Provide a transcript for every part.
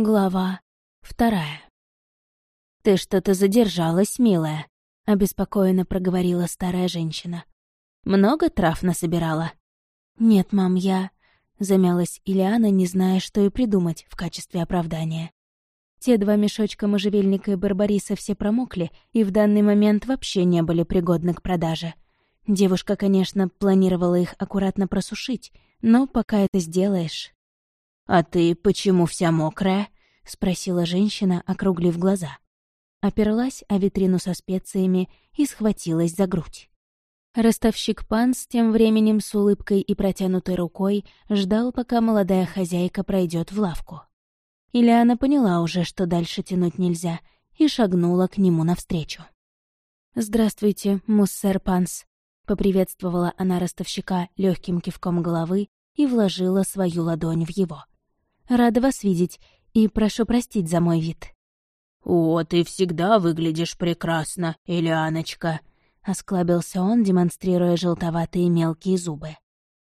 Глава вторая. «Ты что-то задержалась, милая», — обеспокоенно проговорила старая женщина. «Много трав насобирала?» «Нет, мам, я...» — замялась Ильяна, не зная, что и придумать в качестве оправдания. Те два мешочка можжевельника и барбариса все промокли и в данный момент вообще не были пригодны к продаже. Девушка, конечно, планировала их аккуратно просушить, но пока это сделаешь... «А ты почему вся мокрая?» — спросила женщина, округлив глаза. Оперлась о витрину со специями и схватилась за грудь. Ростовщик Панс тем временем с улыбкой и протянутой рукой ждал, пока молодая хозяйка пройдет в лавку. Ильяна поняла уже, что дальше тянуть нельзя, и шагнула к нему навстречу. «Здравствуйте, муссер Панс», — поприветствовала она ростовщика легким кивком головы и вложила свою ладонь в его. Рада вас видеть и прошу простить за мой вид». «О, ты всегда выглядишь прекрасно, Ильяночка», — осклабился он, демонстрируя желтоватые мелкие зубы.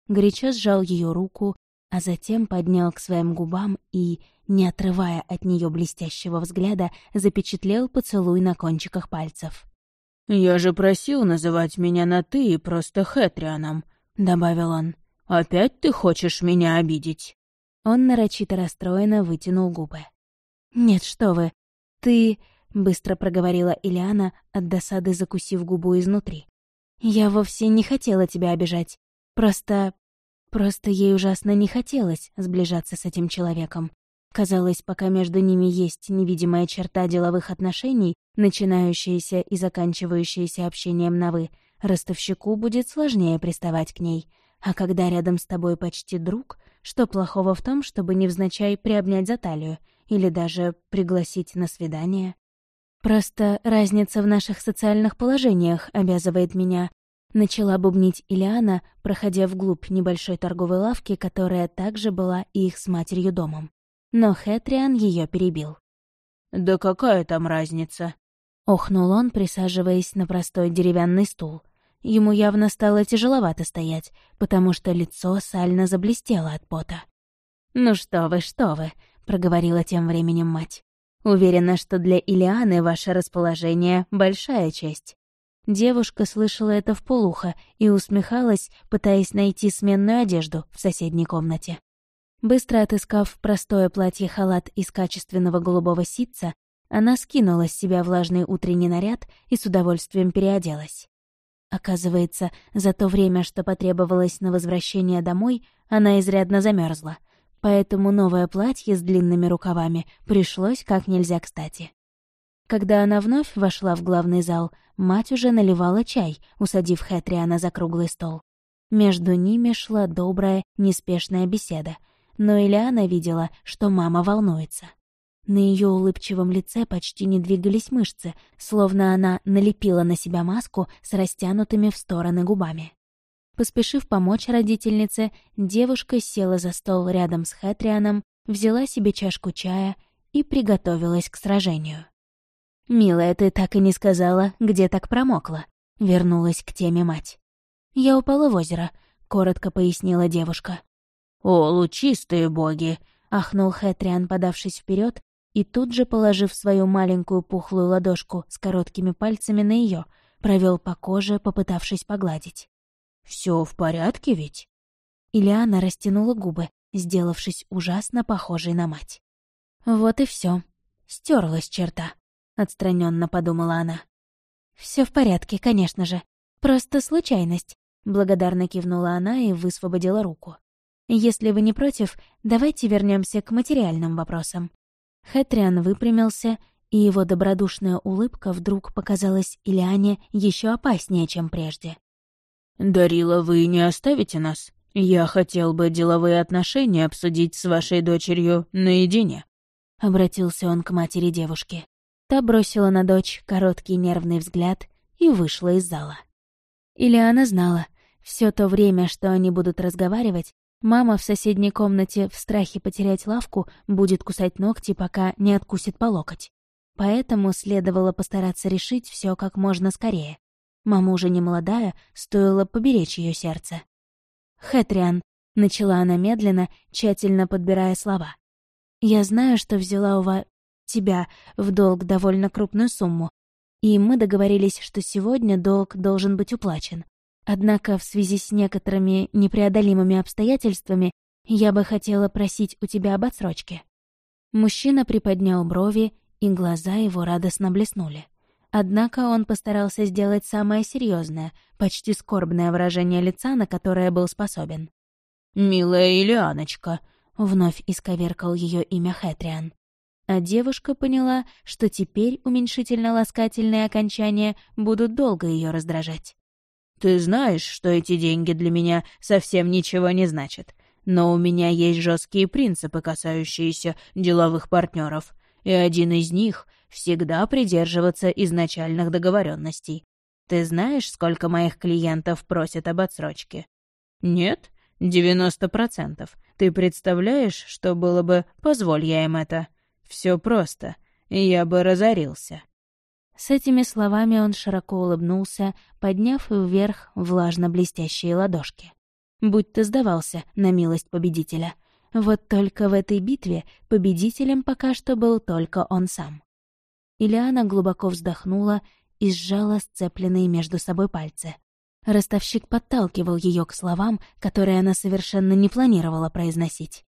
Горячо сжал ее руку, а затем поднял к своим губам и, не отрывая от нее блестящего взгляда, запечатлел поцелуй на кончиках пальцев. «Я же просил называть меня на «ты» и просто Хэтрианом», — добавил он. «Опять ты хочешь меня обидеть?» Он нарочито расстроенно вытянул губы. «Нет, что вы. Ты...» — быстро проговорила Ильяна, от досады закусив губу изнутри. «Я вовсе не хотела тебя обижать. Просто... Просто ей ужасно не хотелось сближаться с этим человеком. Казалось, пока между ними есть невидимая черта деловых отношений, начинающаяся и заканчивающаяся общением на «вы», ростовщику будет сложнее приставать к ней. А когда рядом с тобой почти друг, что плохого в том, чтобы невзначай приобнять за талию или даже пригласить на свидание? Просто разница в наших социальных положениях обязывает меня. Начала бубнить Ильяна, проходя вглубь небольшой торговой лавки, которая также была и их с матерью домом. Но Хэтриан ее перебил. «Да какая там разница?» Охнул он, присаживаясь на простой деревянный стул. Ему явно стало тяжеловато стоять, потому что лицо сально заблестело от пота. «Ну что вы, что вы», — проговорила тем временем мать. «Уверена, что для Илианы ваше расположение — большая честь». Девушка слышала это в полухо и усмехалась, пытаясь найти сменную одежду в соседней комнате. Быстро отыскав простое платье-халат из качественного голубого ситца, она скинула с себя влажный утренний наряд и с удовольствием переоделась. Оказывается, за то время, что потребовалось на возвращение домой, она изрядно замерзла, поэтому новое платье с длинными рукавами пришлось как нельзя кстати. Когда она вновь вошла в главный зал, мать уже наливала чай, усадив Хэтриана за круглый стол. Между ними шла добрая, неспешная беседа, но Ильяна видела, что мама волнуется. На ее улыбчивом лице почти не двигались мышцы, словно она налепила на себя маску с растянутыми в стороны губами. Поспешив помочь родительнице, девушка села за стол рядом с Хэтрианом, взяла себе чашку чая и приготовилась к сражению. «Милая, ты так и не сказала, где так промокла», — вернулась к теме мать. «Я упала в озеро», — коротко пояснила девушка. «О, лучистые боги!» — ахнул Хэтриан, подавшись вперед и тут же, положив свою маленькую пухлую ладошку с короткими пальцами на ее, провел по коже, попытавшись погладить. Все в порядке ведь?» Ильяна растянула губы, сделавшись ужасно похожей на мать. «Вот и все. Стерлась черта», — отстраненно подумала она. Все в порядке, конечно же. Просто случайность», — благодарно кивнула она и высвободила руку. «Если вы не против, давайте вернемся к материальным вопросам. Хэтриан выпрямился, и его добродушная улыбка вдруг показалась Ильяне еще опаснее, чем прежде. «Дарила, вы не оставите нас? Я хотел бы деловые отношения обсудить с вашей дочерью наедине», — обратился он к матери девушки. Та бросила на дочь короткий нервный взгляд и вышла из зала. Ильяна знала, все то время, что они будут разговаривать, Мама в соседней комнате в страхе потерять лавку будет кусать ногти, пока не откусит по локоть. Поэтому следовало постараться решить все как можно скорее. Мама уже не молодая, стоило поберечь ее сердце. «Хэтриан», — начала она медленно, тщательно подбирая слова. Я знаю, что взяла у вас... тебя в долг довольно крупную сумму, и мы договорились, что сегодня долг должен быть уплачен. Однако в связи с некоторыми непреодолимыми обстоятельствами я бы хотела просить у тебя об отсрочке». Мужчина приподнял брови, и глаза его радостно блеснули. Однако он постарался сделать самое серьезное, почти скорбное выражение лица, на которое был способен. «Милая Ильяночка», — вновь исковеркал ее имя Хэтриан. А девушка поняла, что теперь уменьшительно-ласкательные окончания будут долго ее раздражать. «Ты знаешь, что эти деньги для меня совсем ничего не значат, но у меня есть жесткие принципы, касающиеся деловых партнеров, и один из них — всегда придерживаться изначальных договоренностей. Ты знаешь, сколько моих клиентов просят об отсрочке? Нет? Девяносто процентов. Ты представляешь, что было бы, позволь я им это? Все просто. Я бы разорился. С этими словами он широко улыбнулся, подняв вверх влажно-блестящие ладошки. Будь ты сдавался на милость победителя. Вот только в этой битве победителем пока что был только он сам. Ильяна глубоко вздохнула и сжала сцепленные между собой пальцы. Ростовщик подталкивал ее к словам, которые она совершенно не планировала произносить.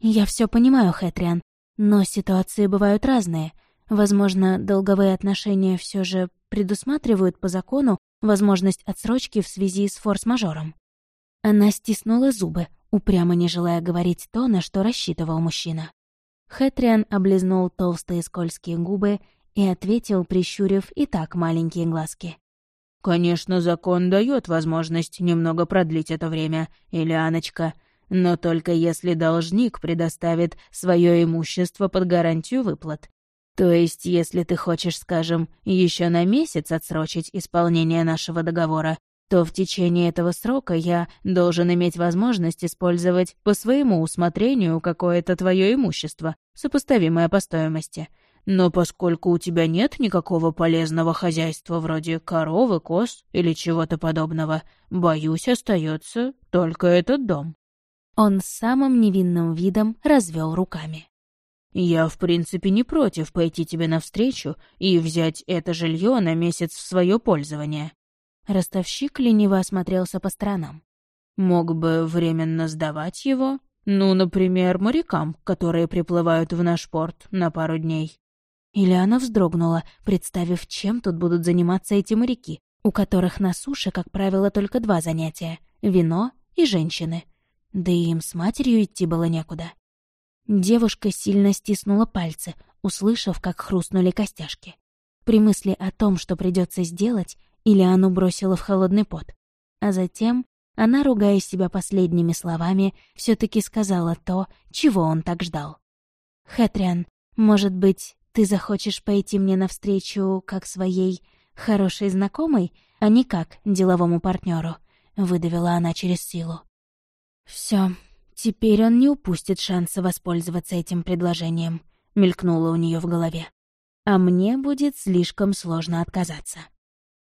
«Я все понимаю, Хэтриан, но ситуации бывают разные. Возможно, долговые отношения все же предусматривают по закону возможность отсрочки в связи с форс-мажором». Она стиснула зубы, упрямо не желая говорить то, на что рассчитывал мужчина. Хэтриан облизнул толстые скользкие губы и ответил, прищурив и так маленькие глазки. «Конечно, закон дает возможность немного продлить это время, Ильяночка, но только если должник предоставит свое имущество под гарантию выплат. То есть, если ты хочешь, скажем, еще на месяц отсрочить исполнение нашего договора, то в течение этого срока я должен иметь возможность использовать по своему усмотрению какое-то твое имущество, сопоставимое по стоимости. Но поскольку у тебя нет никакого полезного хозяйства вроде коровы, коз или чего-то подобного, боюсь, остается только этот дом». Он с самым невинным видом развел руками. «Я, в принципе, не против пойти тебе навстречу и взять это жилье на месяц в свое пользование». Ростовщик лениво осмотрелся по сторонам. «Мог бы временно сдавать его, ну, например, морякам, которые приплывают в наш порт на пару дней. Ильяна вздрогнула, представив, чем тут будут заниматься эти моряки, у которых на суше, как правило, только два занятия — вино и женщины. Да и им с матерью идти было некуда. Девушка сильно стиснула пальцы, услышав, как хрустнули костяшки. При мысли о том, что придется сделать, Ильяну бросила в холодный пот. А затем она, ругая себя последними словами, все таки сказала то, чего он так ждал. «Хэтриан, может быть, ты захочешь пойти мне навстречу как своей хорошей знакомой, а не как деловому партнеру, выдавила она через силу. Все, теперь он не упустит шанса воспользоваться этим предложением, мелькнуло у нее в голове. А мне будет слишком сложно отказаться.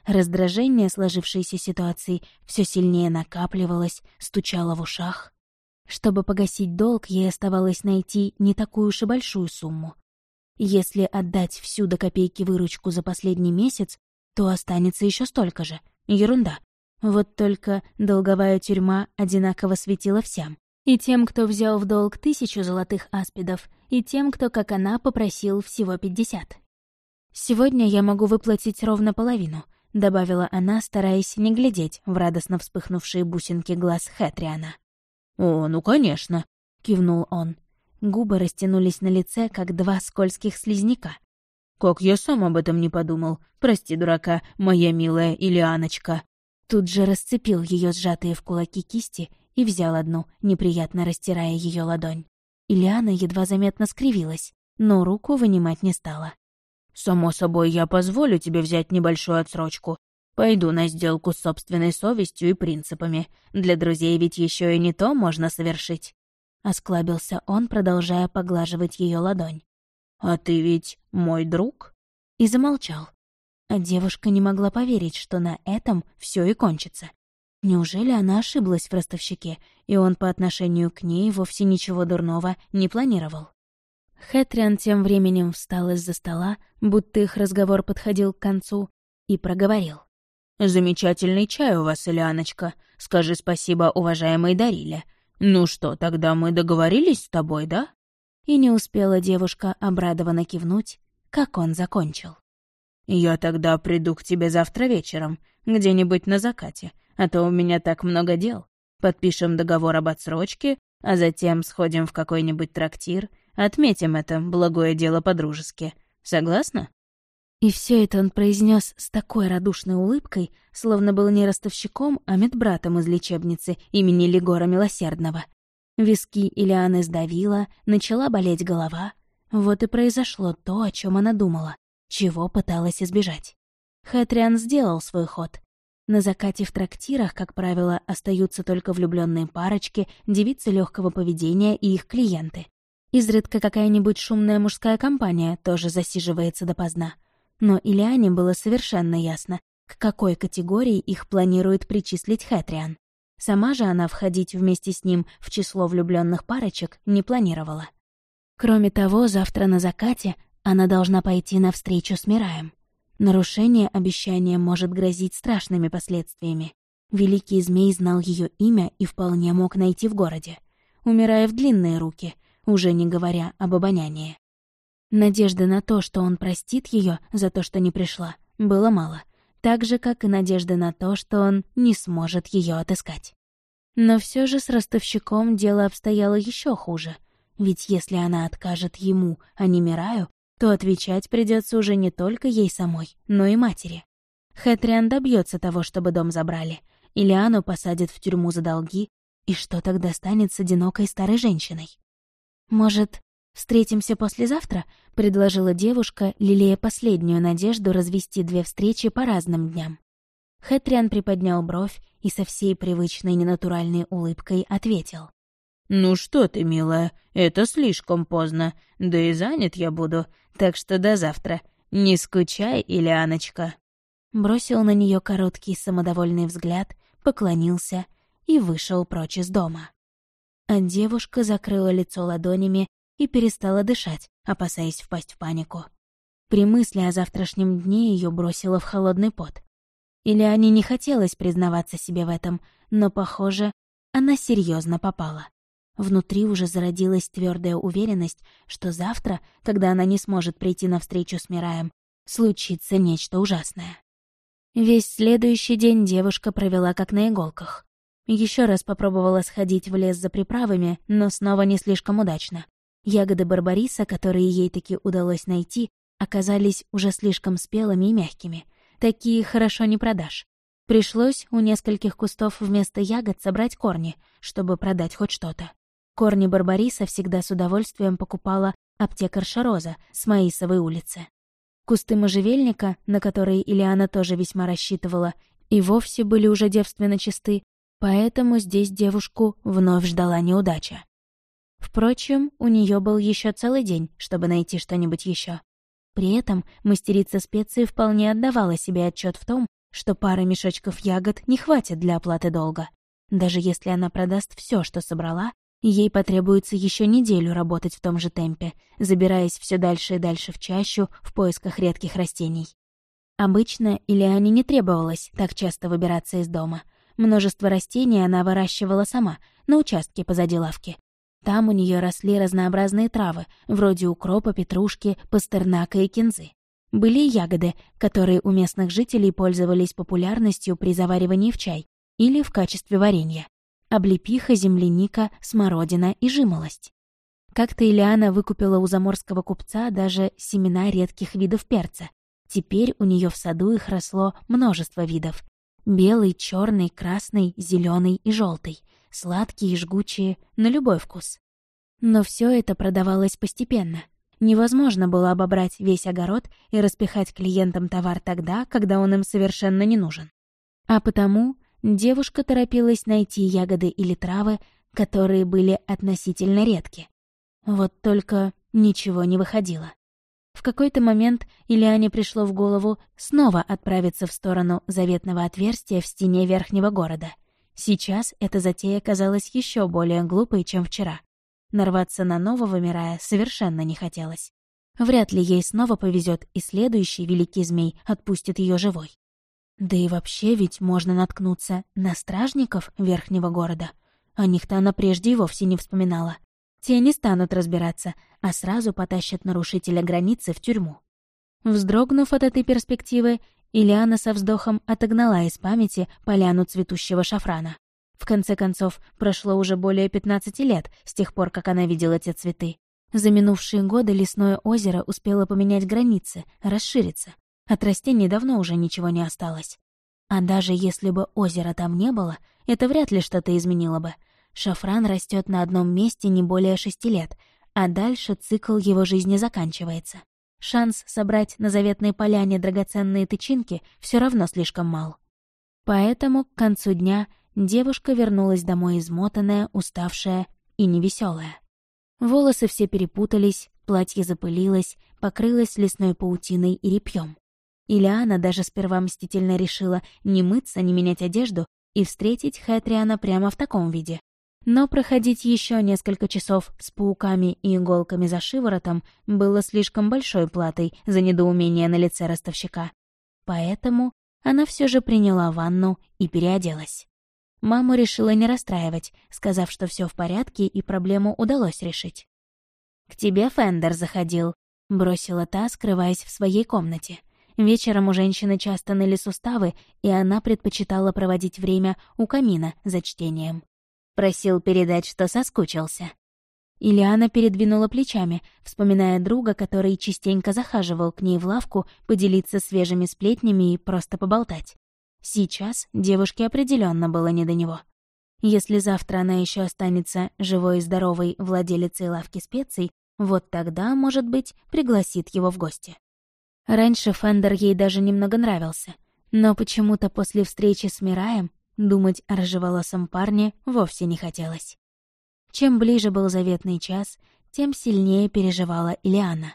Раздражение сложившейся ситуации все сильнее накапливалось, стучало в ушах. Чтобы погасить долг, ей оставалось найти не такую уж и большую сумму. Если отдать всю до копейки выручку за последний месяц, то останется еще столько же. Ерунда. Вот только долговая тюрьма одинаково светила всем. И тем, кто взял в долг тысячу золотых аспидов, и тем, кто, как она, попросил всего пятьдесят. «Сегодня я могу выплатить ровно половину», — добавила она, стараясь не глядеть в радостно вспыхнувшие бусинки глаз Хэтриана. «О, ну, конечно», — кивнул он. Губы растянулись на лице, как два скользких слизняка. «Как я сам об этом не подумал. Прости, дурака, моя милая Ильяночка». Тут же расцепил ее сжатые в кулаки кисти и взял одну, неприятно растирая ее ладонь. Ильяна едва заметно скривилась, но руку вынимать не стала. «Само собой, я позволю тебе взять небольшую отсрочку. Пойду на сделку с собственной совестью и принципами. Для друзей ведь еще и не то можно совершить. — осклабился он, продолжая поглаживать ее ладонь. «А ты ведь мой друг?» И замолчал. А девушка не могла поверить, что на этом все и кончится. Неужели она ошиблась в ростовщике, и он по отношению к ней вовсе ничего дурного не планировал? Хэтриан тем временем встал из-за стола, будто их разговор подходил к концу, и проговорил. «Замечательный чай у вас, Ильяночка. Скажи спасибо уважаемой Дариле. Ну что, тогда мы договорились с тобой, да?» И не успела девушка обрадованно кивнуть, как он закончил. «Я тогда приду к тебе завтра вечером, где-нибудь на закате, а то у меня так много дел. Подпишем договор об отсрочке, а затем сходим в какой-нибудь трактир, отметим это благое дело по-дружески. Согласна?» И все это он произнес с такой радушной улыбкой, словно был не ростовщиком, а медбратом из лечебницы имени Легора Милосердного. Виски Ильяны сдавила, начала болеть голова. Вот и произошло то, о чем она думала, чего пыталась избежать. Хэтриан сделал свой ход. На закате в трактирах, как правило, остаются только влюбленные парочки, девицы легкого поведения и их клиенты. Изредка какая-нибудь шумная мужская компания тоже засиживается допоздна. Но Ильяне было совершенно ясно, к какой категории их планирует причислить Хэтриан. Сама же она входить вместе с ним в число влюбленных парочек не планировала. Кроме того, завтра на закате она должна пойти на встречу с Мираем. Нарушение обещания может грозить страшными последствиями. Великий змей знал ее имя и вполне мог найти в городе. Умирая в длинные руки, уже не говоря об обонянии. Надежды на то, что он простит ее за то, что не пришла, было мало, так же, как и надежды на то, что он не сможет ее отыскать. Но все же с ростовщиком дело обстояло еще хуже, ведь если она откажет ему, а не Мираю, то отвечать придется уже не только ей самой, но и матери. Хэтриан добьется того, чтобы дом забрали, Ильяну посадят в тюрьму за долги, и что тогда станет с одинокой старой женщиной? Может, «Встретимся послезавтра?» — предложила девушка, лелея последнюю надежду развести две встречи по разным дням. Хэтриан приподнял бровь и со всей привычной ненатуральной улыбкой ответил. «Ну что ты, милая, это слишком поздно, да и занят я буду, так что до завтра. Не скучай, Ильяночка». Бросил на нее короткий самодовольный взгляд, поклонился и вышел прочь из дома. А девушка закрыла лицо ладонями и перестала дышать, опасаясь впасть в панику. При мысли о завтрашнем дне ее бросило в холодный пот. Или не хотелось признаваться себе в этом, но, похоже, она серьезно попала. Внутри уже зародилась твердая уверенность, что завтра, когда она не сможет прийти на встречу с Мираем, случится нечто ужасное. Весь следующий день девушка провела как на иголках. Еще раз попробовала сходить в лес за приправами, но снова не слишком удачно. Ягоды барбариса, которые ей таки удалось найти, оказались уже слишком спелыми и мягкими. Такие хорошо не продашь. Пришлось у нескольких кустов вместо ягод собрать корни, чтобы продать хоть что-то. Корни барбариса всегда с удовольствием покупала аптекарша Роза с Маисовой улицы. Кусты можжевельника, на которые Ильяна тоже весьма рассчитывала, и вовсе были уже девственно чисты, поэтому здесь девушку вновь ждала неудача. Впрочем, у нее был еще целый день, чтобы найти что-нибудь еще. При этом мастерица специи вполне отдавала себе отчет в том, что пары мешочков ягод не хватит для оплаты долга. Даже если она продаст все, что собрала, ей потребуется еще неделю работать в том же темпе, забираясь все дальше и дальше в чащу в поисках редких растений. Обычно Ильяне не требовалось так часто выбираться из дома. Множество растений она выращивала сама, на участке позади лавки, там у нее росли разнообразные травы, вроде укропа, петрушки, пастернака и кинзы. Были ягоды, которые у местных жителей пользовались популярностью при заваривании в чай или в качестве варенья. Облепиха, земляника, смородина и жимолость. Как-то Ильяна выкупила у заморского купца даже семена редких видов перца. Теперь у нее в саду их росло множество видов. Белый, черный, красный, зеленый и желтый сладкие и жгучие, на любой вкус. Но все это продавалось постепенно. Невозможно было обобрать весь огород и распихать клиентам товар тогда, когда он им совершенно не нужен. А потому девушка торопилась найти ягоды или травы, которые были относительно редки. Вот только ничего не выходило. В какой-то момент Ильяне пришло в голову снова отправиться в сторону заветного отверстия в стене верхнего города. Сейчас эта затея казалась еще более глупой, чем вчера. Нарваться на нового Мирая совершенно не хотелось. Вряд ли ей снова повезет, и следующий великий змей отпустит ее живой. Да и вообще ведь можно наткнуться на стражников верхнего города. О них-то она прежде и вовсе не вспоминала. Те не станут разбираться, а сразу потащат нарушителя границы в тюрьму. Вздрогнув от этой перспективы, Ильяна со вздохом отогнала из памяти поляну цветущего шафрана. В конце концов, прошло уже более 15 лет с тех пор, как она видела те цветы. За минувшие годы лесное озеро успело поменять границы, расшириться. От растений давно уже ничего не осталось. А даже если бы озера там не было, это вряд ли что-то изменило бы. Шафран растет на одном месте не более шести лет, а дальше цикл его жизни заканчивается. Шанс собрать на заветной поляне драгоценные тычинки все равно слишком мал. Поэтому к концу дня девушка вернулась домой измотанная, уставшая и невеселая. Волосы все перепутались, платье запылилось, покрылось лесной паутиной и репьем. Ильяна даже сперва мстительно решила не мыться, не менять одежду и встретить Хэтриана прямо в таком виде. Но проходить еще несколько часов с пауками и иголками за шиворотом было слишком большой платой за недоумение на лице ростовщика. Поэтому она все же приняла ванну и переоделась. Маму решила не расстраивать, сказав, что все в порядке и проблему удалось решить. «К тебе Фендер заходил», — бросила та, скрываясь в своей комнате. Вечером у женщины часто ныли суставы, и она предпочитала проводить время у камина за чтением. Просил передать, что соскучился. Ильяна передвинула плечами, вспоминая друга, который частенько захаживал к ней в лавку поделиться свежими сплетнями и просто поболтать. Сейчас девушке определенно было не до него. Если завтра она еще останется живой и здоровой владелицей лавки специй, вот тогда, может быть, пригласит его в гости. Раньше Фендер ей даже немного нравился, но почему-то после встречи с Мираем думать о рыжеволосом парне вовсе не хотелось. Чем ближе был заветный час, тем сильнее переживала Ильяна.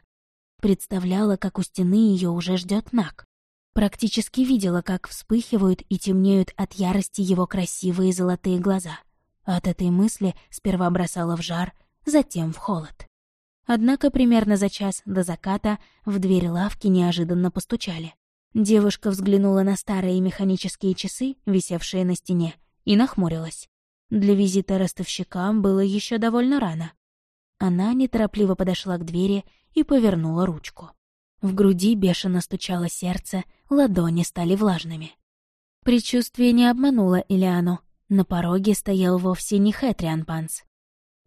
Представляла, как у стены ее уже ждет Нак. Практически видела, как вспыхивают и темнеют от ярости его красивые золотые глаза. От этой мысли сперва бросала в жар, затем в холод. Однако примерно за час до заката в дверь лавки неожиданно постучали. Девушка взглянула на старые механические часы, висевшие на стене, и нахмурилась. Для визита ростовщика было еще довольно рано. Она неторопливо подошла к двери и повернула ручку. В груди бешено стучало сердце, ладони стали влажными. Предчувствие не обмануло Илиану. На пороге стоял вовсе не Хэтриан Панс.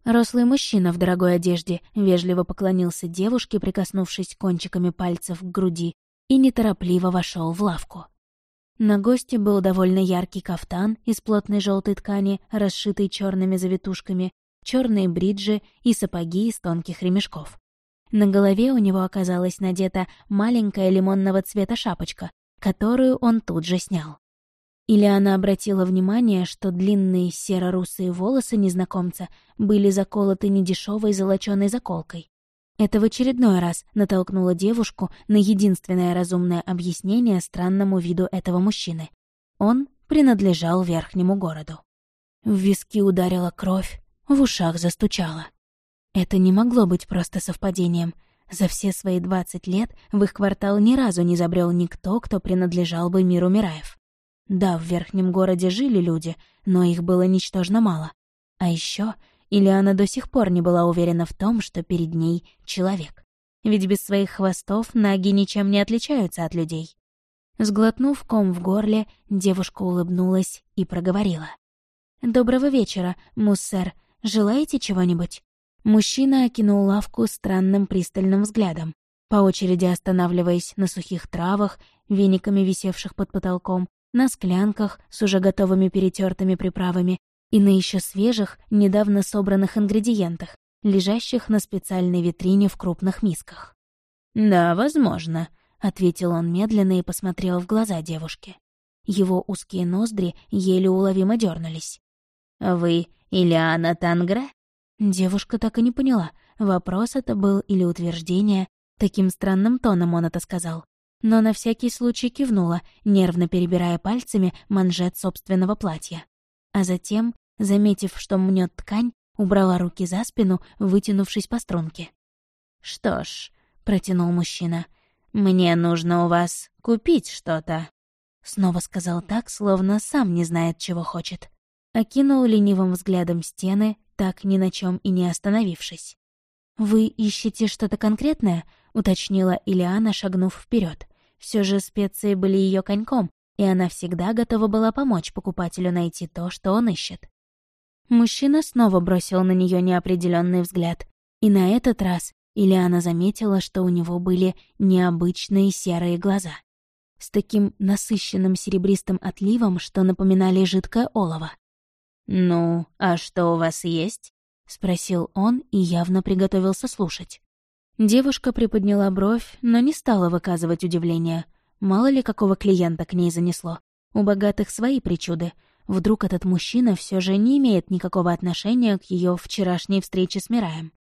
Рослый мужчина в дорогой одежде вежливо поклонился девушке, прикоснувшись кончиками пальцев к груди, и неторопливо вошел в лавку. На госте был довольно яркий кафтан из плотной желтой ткани, расшитый черными завитушками, черные бриджи и сапоги из тонких ремешков. На голове у него оказалась надета маленькая лимонного цвета шапочка, которую он тут же снял. Или она обратила внимание, что длинные серо-русые волосы незнакомца были заколоты недешевой золоченой заколкой. Это в очередной раз натолкнуло девушку на единственное разумное объяснение странному виду этого мужчины. Он принадлежал верхнему городу. В виски ударила кровь, в ушах застучало. Это не могло быть просто совпадением. За все свои двадцать лет в их квартал ни разу не забрел никто, кто принадлежал бы миру Мираев. Да, в верхнем городе жили люди, но их было ничтожно мало. А еще Ильяна до сих пор не была уверена в том, что перед ней человек. Ведь без своих хвостов наги ничем не отличаются от людей. Сглотнув ком в горле, девушка улыбнулась и проговорила. «Доброго вечера, муссер. Желаете чего-нибудь?» Мужчина окинул лавку странным пристальным взглядом, по очереди останавливаясь на сухих травах, вениками висевших под потолком, на склянках с уже готовыми перетертыми приправами и на еще свежих, недавно собранных ингредиентах, лежащих на специальной витрине в крупных мисках. «Да, возможно», — ответил он медленно и посмотрел в глаза девушки. Его узкие ноздри еле уловимо дернулись. «Вы Ильяна Тангра?» Девушка так и не поняла, вопрос это был или утверждение, таким странным тоном он это сказал но на всякий случай кивнула, нервно перебирая пальцами манжет собственного платья. А затем, заметив, что мнет ткань, убрала руки за спину, вытянувшись по струнке. «Что ж», — протянул мужчина, — «мне нужно у вас купить что-то». Снова сказал так, словно сам не знает, чего хочет. Окинул ленивым взглядом стены, так ни на чем и не остановившись. «Вы ищете что-то конкретное?» — уточнила Илиана, шагнув вперед. Все же специи были ее коньком, и она всегда готова была помочь покупателю найти то, что он ищет. Мужчина снова бросил на нее неопределенный взгляд, и на этот раз Илиана заметила, что у него были необычные серые глаза. С таким насыщенным серебристым отливом, что напоминали жидкое олово. «Ну, а что у вас есть?» — спросил он и явно приготовился слушать. Девушка приподняла бровь, но не стала выказывать удивления. Мало ли какого клиента к ней занесло. У богатых свои причуды. Вдруг этот мужчина все же не имеет никакого отношения к ее вчерашней встрече с Мираем.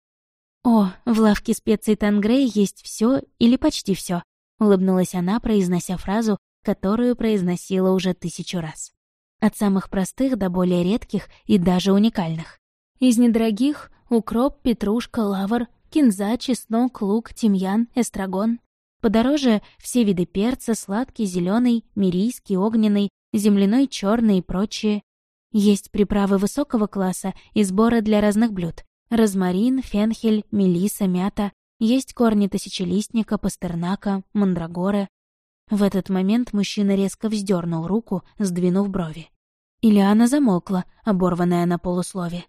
«О, в лавке специй Тангрей есть все или почти все, улыбнулась она, произнося фразу, которую произносила уже тысячу раз. От самых простых до более редких и даже уникальных. Из недорогих — укроп, петрушка, лавр, кинза, чеснок, лук, тимьян, эстрагон. Подороже все виды перца, сладкий, зеленый, мирийский, огненный, земляной, черный и прочие. Есть приправы высокого класса и сборы для разных блюд. Розмарин, фенхель, мелиса, мята. Есть корни тысячелистника, пастернака, мандрагоры. В этот момент мужчина резко вздернул руку, сдвинув брови. Ильяна замолкла, оборванная на полуслове.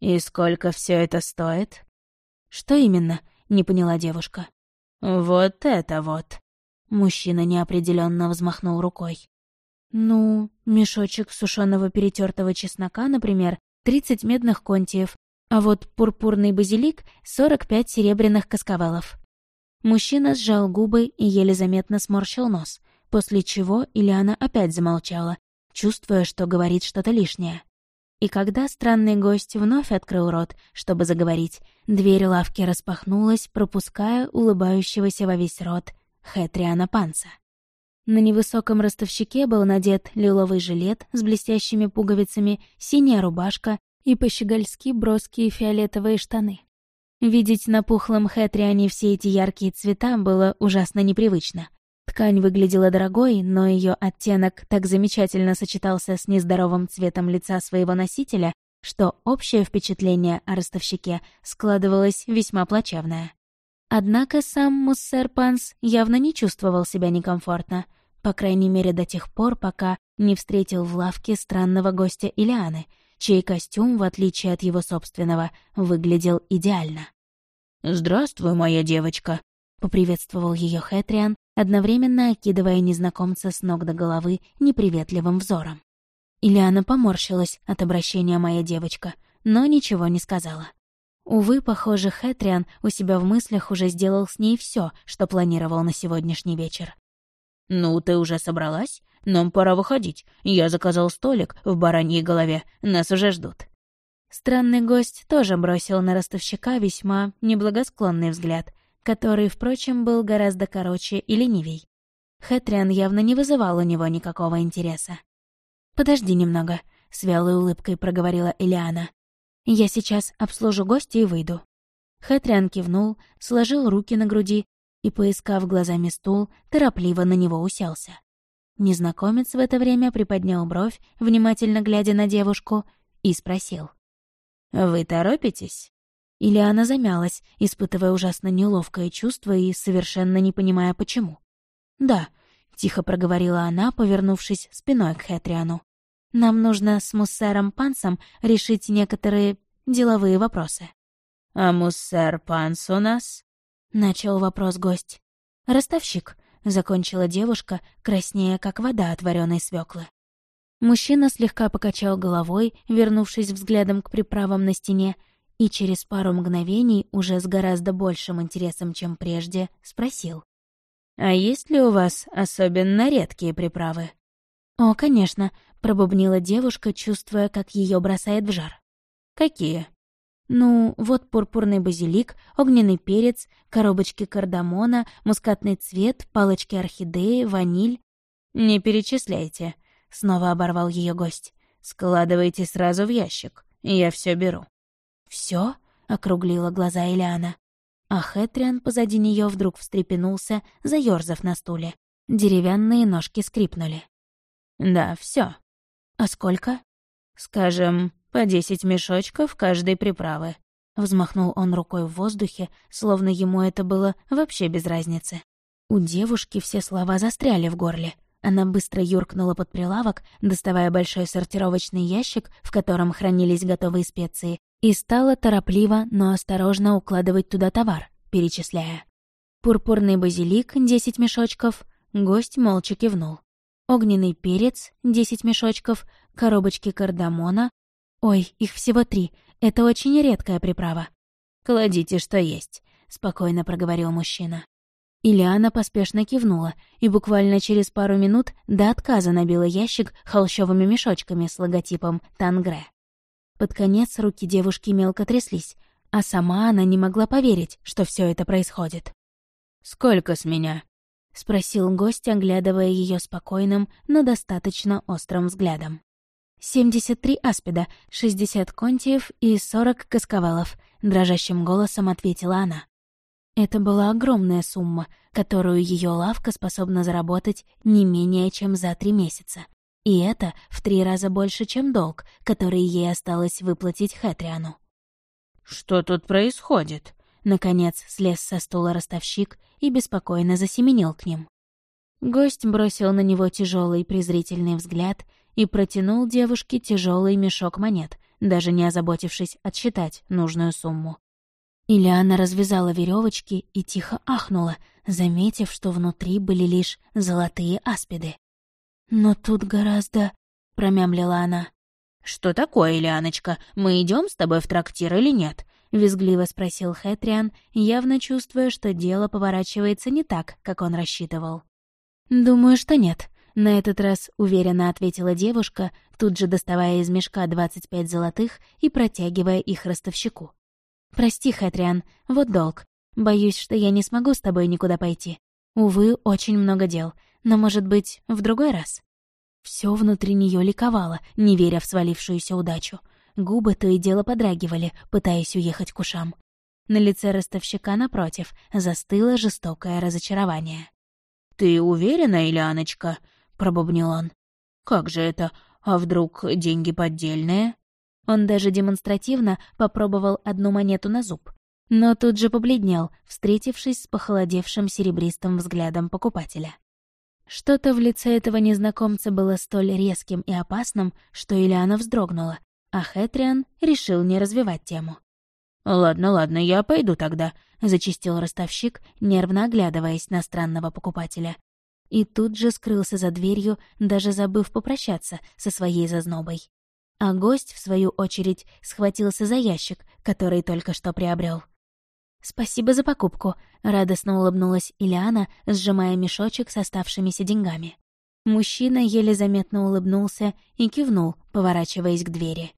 «И сколько все это стоит?» «Что именно?» — не поняла девушка. «Вот это вот!» Мужчина неопределенно взмахнул рукой. «Ну, мешочек сушеного перетертого чеснока, например, тридцать медных контиев, а вот пурпурный базилик — сорок пять серебряных касковалов». Мужчина сжал губы и еле заметно сморщил нос, после чего Ильяна опять замолчала, чувствуя, что говорит что-то лишнее. И когда странный гость вновь открыл рот, чтобы заговорить, дверь лавки распахнулась, пропуская улыбающегося во весь рот Хэтриана Панца. На невысоком ростовщике был надет лиловый жилет с блестящими пуговицами, синяя рубашка и по-щегольски броские фиолетовые штаны. Видеть на пухлом Хэтриане все эти яркие цвета было ужасно непривычно. Ткань выглядела дорогой, но ее оттенок так замечательно сочетался с нездоровым цветом лица своего носителя, что общее впечатление о ростовщике складывалось весьма плачевное. Однако сам Муссер Панс явно не чувствовал себя некомфортно, по крайней мере до тех пор, пока не встретил в лавке странного гостя Илианы, чей костюм, в отличие от его собственного, выглядел идеально. «Здравствуй, моя девочка», — поприветствовал ее Хэтриан, одновременно окидывая незнакомца с ног до головы неприветливым взором. Ильяна поморщилась от обращения «моя девочка», но ничего не сказала. Увы, похоже, Хэтриан у себя в мыслях уже сделал с ней все, что планировал на сегодняшний вечер. «Ну, ты уже собралась? Нам пора выходить. Я заказал столик в бараньей голове. Нас уже ждут». Странный гость тоже бросил на ростовщика весьма неблагосклонный взгляд, который, впрочем, был гораздо короче и ленивей. Хэтриан явно не вызывал у него никакого интереса. «Подожди немного», — с вялой улыбкой проговорила Элиана. «Я сейчас обслужу гостя и выйду». Хэтриан кивнул, сложил руки на груди и, поискав глазами стул, торопливо на него уселся. Незнакомец в это время приподнял бровь, внимательно глядя на девушку, и спросил. «Вы торопитесь?» Ильяна замялась, испытывая ужасно неловкое чувство и совершенно не понимая, почему. «Да», — тихо проговорила она, повернувшись спиной к Хэтриану. «Нам нужно с Муссером Пансом решить некоторые деловые вопросы». «А Муссер Панс у нас?» — начал вопрос гость. «Ростовщик», — закончила девушка, краснея, как вода от вареной свеклы. Мужчина слегка покачал головой, вернувшись взглядом к приправам на стене, и через пару мгновений, уже с гораздо большим интересом, чем прежде, спросил. «А есть ли у вас особенно редкие приправы?» «О, конечно», — пробубнила девушка, чувствуя, как ее бросает в жар. «Какие?» «Ну, вот пурпурный базилик, огненный перец, коробочки кардамона, мускатный цвет, палочки орхидеи, ваниль». «Не перечисляйте», — снова оборвал ее гость. «Складывайте сразу в ящик, я все беру». Все? округлила глаза Элиана. А Хэтриан позади нее вдруг встрепенулся, заёрзав на стуле. Деревянные ножки скрипнули. «Да, все. А сколько?» «Скажем, по десять мешочков каждой приправы». Взмахнул он рукой в воздухе, словно ему это было вообще без разницы. У девушки все слова застряли в горле. Она быстро юркнула под прилавок, доставая большой сортировочный ящик, в котором хранились готовые специи, и стала торопливо, но осторожно укладывать туда товар, перечисляя. Пурпурный базилик — десять мешочков, гость молча кивнул. Огненный перец — десять мешочков, коробочки кардамона. Ой, их всего три, это очень редкая приправа. «Кладите, что есть», — спокойно проговорил мужчина. Ильяна поспешно кивнула и буквально через пару минут до отказа набила ящик холщовыми мешочками с логотипом «Тангре». Под конец руки девушки мелко тряслись, а сама она не могла поверить, что все это происходит. «Сколько с меня?» — спросил гость, оглядывая ее спокойным, но достаточно острым взглядом. «Семьдесят три аспида, шестьдесят контиев и сорок касковалов», — дрожащим голосом ответила она. Это была огромная сумма, которую ее лавка способна заработать не менее чем за три месяца. И это в три раза больше, чем долг, который ей осталось выплатить Хэтриану. «Что тут происходит?» Наконец слез со стула ростовщик и беспокойно засеменил к ним. Гость бросил на него тяжелый презрительный взгляд и протянул девушке тяжелый мешок монет, даже не озаботившись отсчитать нужную сумму. Ильяна развязала веревочки и тихо ахнула, заметив, что внутри были лишь золотые аспиды. «Но тут гораздо...» — промямлила она. «Что такое, Ильяночка? Мы идем с тобой в трактир или нет?» — визгливо спросил Хэтриан, явно чувствуя, что дело поворачивается не так, как он рассчитывал. «Думаю, что нет», — на этот раз уверенно ответила девушка, тут же доставая из мешка двадцать пять золотых и протягивая их ростовщику. «Прости, Хэтриан, вот долг. Боюсь, что я не смогу с тобой никуда пойти. Увы, очень много дел, но, может быть, в другой раз?» Все внутри нее ликовало, не веря в свалившуюся удачу. Губы то и дело подрагивали, пытаясь уехать к ушам. На лице ростовщика, напротив, застыло жестокое разочарование. «Ты уверена, Ильяночка?» — пробубнил он. «Как же это? А вдруг деньги поддельные?» Он даже демонстративно попробовал одну монету на зуб. Но тут же побледнел, встретившись с похолодевшим серебристым взглядом покупателя. Что-то в лице этого незнакомца было столь резким и опасным, что Ильяна вздрогнула, а Хэтриан решил не развивать тему. «Ладно, ладно, я пойду тогда», — зачистил ростовщик, нервно оглядываясь на странного покупателя. И тут же скрылся за дверью, даже забыв попрощаться со своей зазнобой а гость, в свою очередь, схватился за ящик, который только что приобрел. «Спасибо за покупку», — радостно улыбнулась Ильяна, сжимая мешочек с оставшимися деньгами. Мужчина еле заметно улыбнулся и кивнул, поворачиваясь к двери.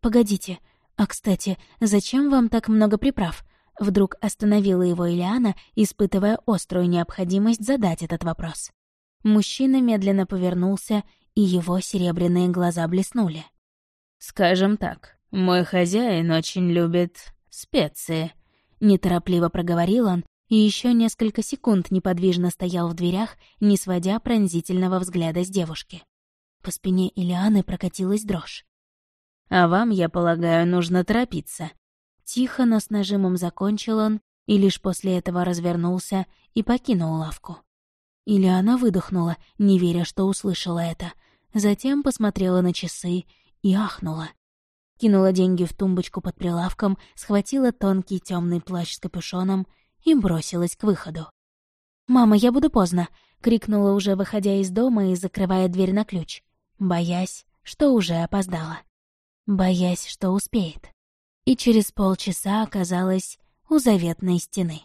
«Погодите, а, кстати, зачем вам так много приправ?» Вдруг остановила его Ильяна, испытывая острую необходимость задать этот вопрос. Мужчина медленно повернулся, и его серебряные глаза блеснули. «Скажем так, мой хозяин очень любит специи», — неторопливо проговорил он и еще несколько секунд неподвижно стоял в дверях, не сводя пронзительного взгляда с девушки. По спине Илианы прокатилась дрожь. «А вам, я полагаю, нужно торопиться». Тихо, но с нажимом закончил он, и лишь после этого развернулся и покинул лавку. Ильяна выдохнула, не веря, что услышала это. Затем посмотрела на часы и ахнула. Кинула деньги в тумбочку под прилавком, схватила тонкий темный плащ с капюшоном и бросилась к выходу. «Мама, я буду поздно!» — крикнула уже, выходя из дома и закрывая дверь на ключ, боясь, что уже опоздала. Боясь, что успеет. И через полчаса оказалась у заветной стены.